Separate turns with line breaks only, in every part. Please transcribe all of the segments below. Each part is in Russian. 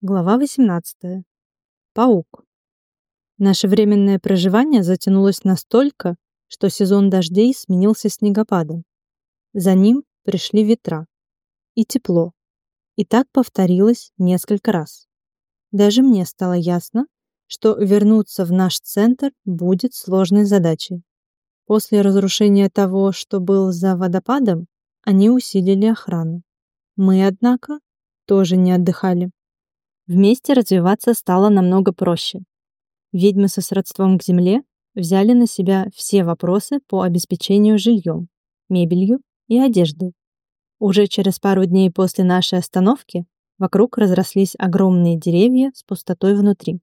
Глава 18. Паук. Наше временное проживание затянулось настолько, что сезон дождей сменился снегопадом. За ним пришли ветра. И тепло. И так повторилось несколько раз. Даже мне стало ясно, что вернуться в наш центр будет сложной задачей. После разрушения того, что был за водопадом, они усилили охрану. Мы, однако, тоже не отдыхали. Вместе развиваться стало намного проще. Ведьмы со сродством к земле взяли на себя все вопросы по обеспечению жильем, мебелью и одеждой. Уже через пару дней после нашей остановки вокруг разрослись огромные деревья с пустотой внутри.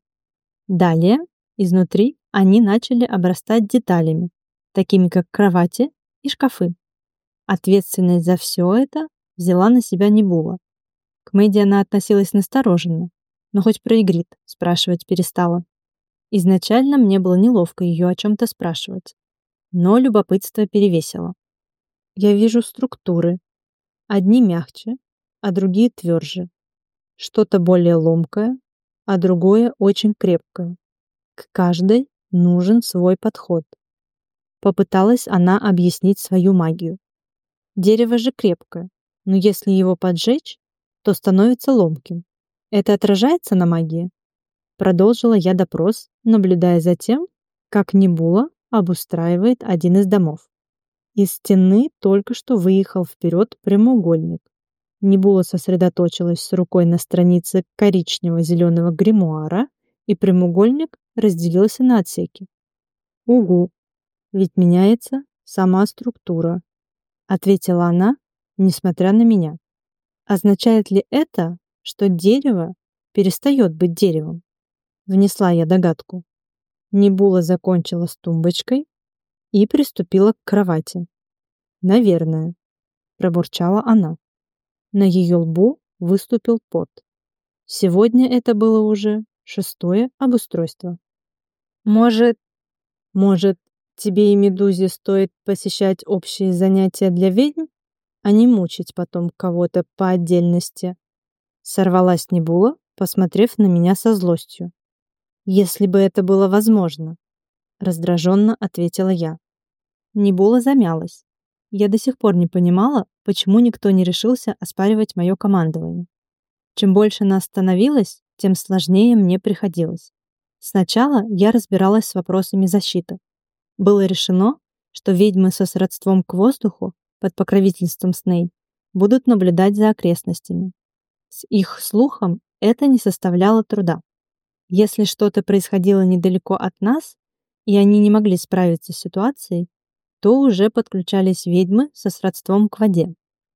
Далее, изнутри, они начали обрастать деталями, такими как кровати и шкафы. Ответственность за все это взяла на себя Небула. К Мэдди она относилась настороженно, но хоть про Игрит спрашивать перестала. Изначально мне было неловко ее о чем-то спрашивать, но любопытство перевесило. Я вижу структуры. Одни мягче, а другие тверже. Что-то более ломкое, а другое очень крепкое. К каждой нужен свой подход. Попыталась она объяснить свою магию. Дерево же крепкое, но если его поджечь, то становится ломким. Это отражается на магии? Продолжила я допрос, наблюдая за тем, как Небула обустраивает один из домов. Из стены только что выехал вперед прямоугольник. Небула сосредоточилась с рукой на странице коричнево-зеленого гримуара, и прямоугольник разделился на отсеки. «Угу, ведь меняется сама структура», — ответила она, несмотря на меня. «Означает ли это, что дерево перестает быть деревом. Внесла я догадку. Небула закончила с тумбочкой и приступила к кровати. «Наверное», — пробурчала она. На ее лбу выступил пот. Сегодня это было уже шестое обустройство. «Может, может, тебе и Медузе стоит посещать общие занятия для ведьм, а не мучить потом кого-то по отдельности?» Сорвалась Небула, посмотрев на меня со злостью. «Если бы это было возможно», — раздраженно ответила я. Небула замялась. Я до сих пор не понимала, почему никто не решился оспаривать мое командование. Чем больше нас становилось, тем сложнее мне приходилось. Сначала я разбиралась с вопросами защиты. Было решено, что ведьмы со сродством к воздуху под покровительством Снейд будут наблюдать за окрестностями, с их слухом это не составляло труда. Если что-то происходило недалеко от нас, и они не могли справиться с ситуацией, то уже подключались ведьмы со сродством к воде,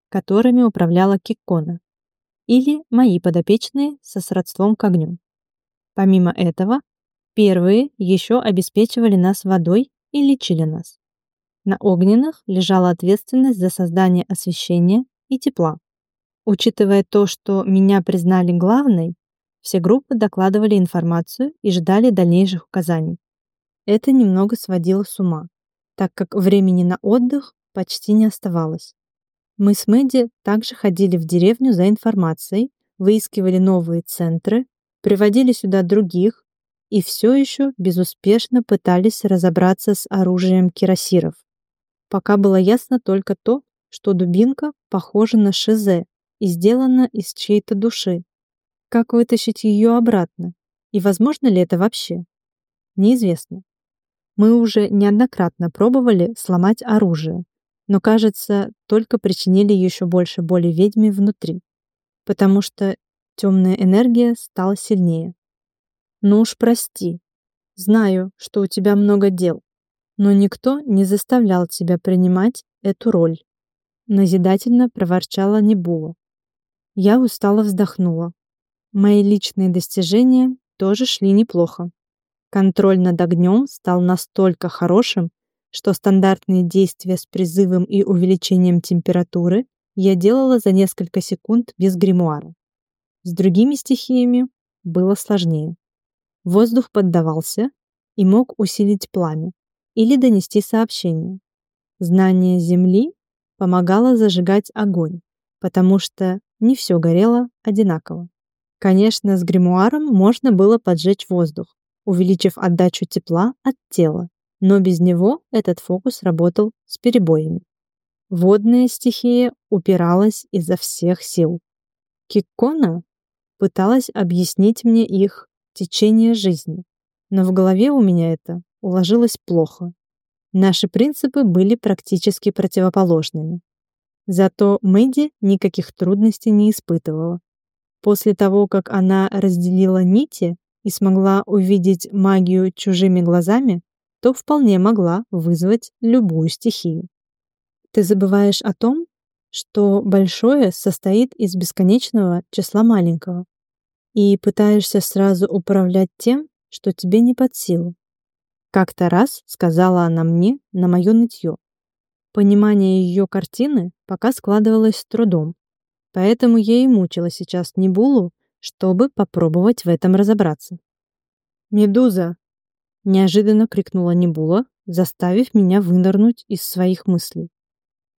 которыми управляла Киккона, или мои подопечные со сродством к огню. Помимо этого, первые еще обеспечивали нас водой и лечили нас. На огненных лежала ответственность за создание освещения и тепла. Учитывая то, что меня признали главной, все группы докладывали информацию и ждали дальнейших указаний. Это немного сводило с ума, так как времени на отдых почти не оставалось. Мы с Мэдди также ходили в деревню за информацией, выискивали новые центры, приводили сюда других и все еще безуспешно пытались разобраться с оружием кирасиров. Пока было ясно только то, что дубинка похожа на шизе, и сделана из чьей-то души. Как вытащить ее обратно? И возможно ли это вообще? Неизвестно. Мы уже неоднократно пробовали сломать оружие, но, кажется, только причинили еще больше боли ведьме внутри, потому что темная энергия стала сильнее. Ну уж прости. Знаю, что у тебя много дел, но никто не заставлял тебя принимать эту роль. Назидательно проворчала Небула. Я устало вздохнула. Мои личные достижения тоже шли неплохо. Контроль над огнем стал настолько хорошим, что стандартные действия с призывом и увеличением температуры я делала за несколько секунд без гримуара. С другими стихиями было сложнее. Воздух поддавался и мог усилить пламя или донести сообщение. Знание Земли помогало зажигать огонь, потому что не все горело одинаково. Конечно, с гримуаром можно было поджечь воздух, увеличив отдачу тепла от тела, но без него этот фокус работал с перебоями. Водная стихия упиралась изо всех сил. Киккона пыталась объяснить мне их течение жизни, но в голове у меня это уложилось плохо. Наши принципы были практически противоположными. Зато Мэдди никаких трудностей не испытывала. После того, как она разделила нити и смогла увидеть магию чужими глазами, то вполне могла вызвать любую стихию. Ты забываешь о том, что большое состоит из бесконечного числа маленького, и пытаешься сразу управлять тем, что тебе не под силу. Как-то раз сказала она мне на мое нытье. Понимание ее картины пока складывалось с трудом, поэтому я и мучила сейчас Небулу, чтобы попробовать в этом разобраться. «Медуза!» — неожиданно крикнула Небула, заставив меня вынырнуть из своих мыслей.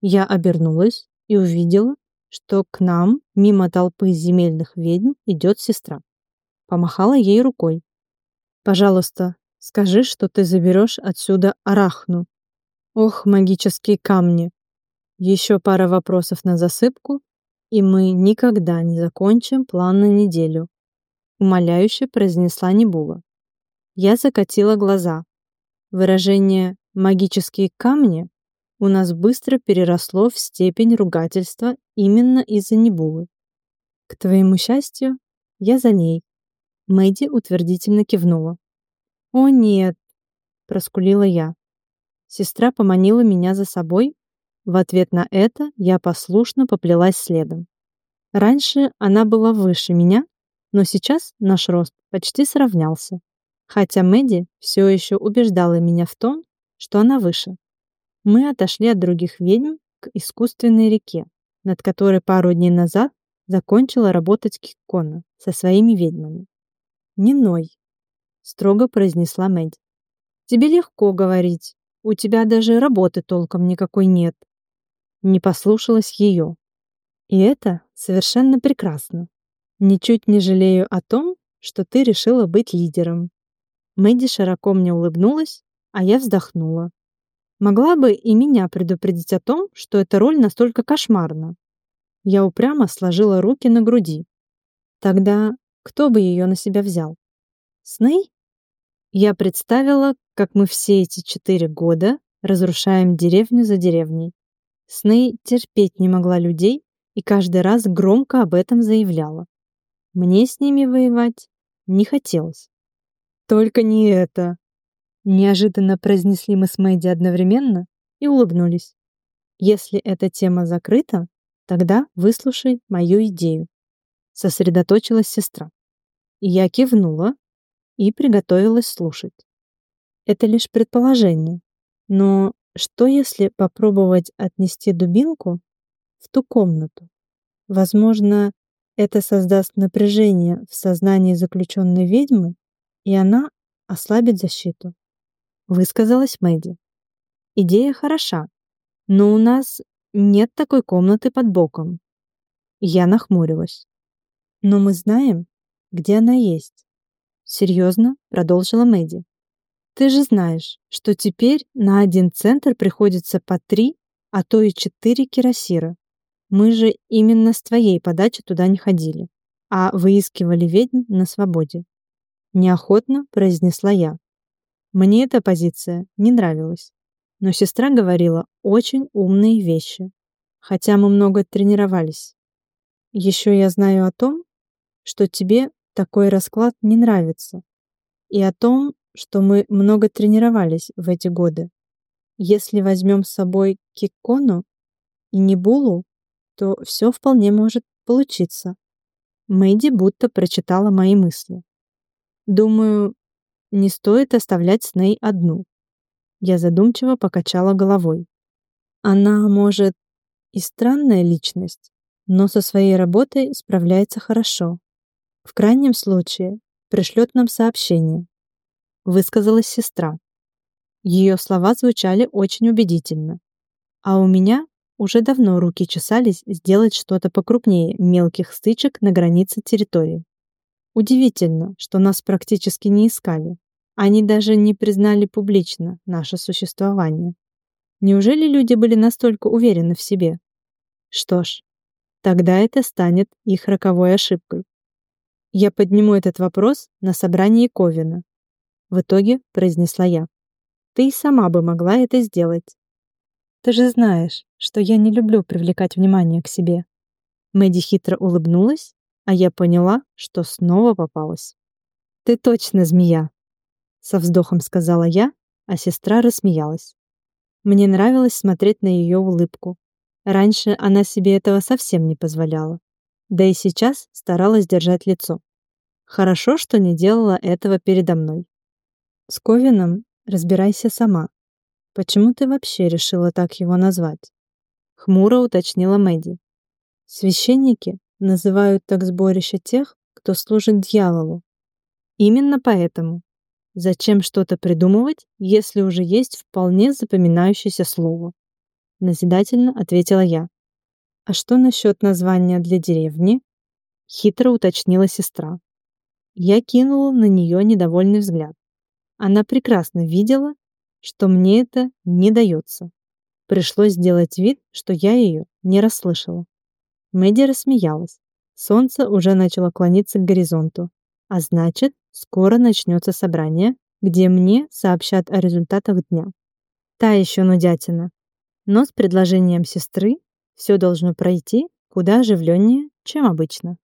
Я обернулась и увидела, что к нам, мимо толпы земельных ведьм, идет сестра. Помахала ей рукой. «Пожалуйста, скажи, что ты заберешь отсюда арахну. Ох, магические камни. Еще пара вопросов на засыпку, и мы никогда не закончим план на неделю», умоляюще произнесла Небула. Я закатила глаза. Выражение «магические камни» у нас быстро переросло в степень ругательства именно из-за Небулы. К твоему счастью, я за ней. Мэдди утвердительно кивнула. «О, нет!» — проскулила я. Сестра поманила меня за собой. В ответ на это я послушно поплелась следом. Раньше она была выше меня, но сейчас наш рост почти сравнялся. Хотя Мэдди все еще убеждала меня в том, что она выше. Мы отошли от других ведьм к искусственной реке, над которой пару дней назад закончила работать Киккона со своими ведьмами. «Не ной», — строго произнесла Мэдди. «Тебе легко говорить. У тебя даже работы толком никакой нет». Не послушалась ее. И это совершенно прекрасно. Ничуть не жалею о том, что ты решила быть лидером. Мэдди широко мне улыбнулась, а я вздохнула. Могла бы и меня предупредить о том, что эта роль настолько кошмарна. Я упрямо сложила руки на груди. Тогда кто бы ее на себя взял? Сней? Я представила, как мы все эти четыре года разрушаем деревню за деревней. Сней терпеть не могла людей и каждый раз громко об этом заявляла. Мне с ними воевать не хотелось. Только не это, Неожиданно произнесли мы с Мэдди одновременно и улыбнулись. Если эта тема закрыта, тогда выслушай мою идею. Сосредоточилась сестра. Я кивнула и приготовилась слушать. Это лишь предположение. Но что если попробовать отнести дубинку в ту комнату? Возможно, это создаст напряжение в сознании заключенной ведьмы, и она ослабит защиту высказалась Мэдди. Идея хороша, но у нас нет такой комнаты под боком. Я нахмурилась. Но мы знаем, где она есть. Серьезно, продолжила Мэдди. Ты же знаешь, что теперь на один центр приходится по три, а то и четыре кирасира. Мы же именно с твоей подачи туда не ходили, а выискивали ведьм на свободе. Неохотно произнесла я. Мне эта позиция не нравилась. Но сестра говорила очень умные вещи, хотя мы много тренировались. Еще я знаю о том, что тебе такой расклад не нравится, и о том, что мы много тренировались в эти годы. Если возьмем с собой Киккону и Небулу, то все вполне может получиться. Мэйди будто прочитала мои мысли. Думаю, не стоит оставлять Сней одну. Я задумчиво покачала головой. Она, может, и странная личность, но со своей работой справляется хорошо. В крайнем случае пришлет нам сообщение. Высказалась сестра. Ее слова звучали очень убедительно. А у меня уже давно руки чесались сделать что-то покрупнее мелких стычек на границе территории. Удивительно, что нас практически не искали. Они даже не признали публично наше существование. Неужели люди были настолько уверены в себе? Что ж, тогда это станет их роковой ошибкой. Я подниму этот вопрос на собрании Ковина. В итоге произнесла я. Ты и сама бы могла это сделать. Ты же знаешь, что я не люблю привлекать внимание к себе. Мэдди хитро улыбнулась, а я поняла, что снова попалась. Ты точно змея, со вздохом сказала я, а сестра рассмеялась. Мне нравилось смотреть на ее улыбку. Раньше она себе этого совсем не позволяла. Да и сейчас старалась держать лицо. Хорошо, что не делала этого передо мной. С Ковином разбирайся сама. Почему ты вообще решила так его назвать? Хмуро уточнила Мэдди. Священники называют так сборище тех, кто служит дьяволу. Именно поэтому. Зачем что-то придумывать, если уже есть вполне запоминающееся слово? Назидательно ответила я. А что насчет названия для деревни? Хитро уточнила сестра. Я кинула на нее недовольный взгляд. Она прекрасно видела, что мне это не дается. Пришлось сделать вид, что я ее не расслышала. Мэдди рассмеялась. Солнце уже начало клониться к горизонту, а значит, скоро начнется собрание, где мне сообщат о результатах дня. Та еще нудятина. Но с предложением сестры все должно пройти куда оживленнее, чем обычно.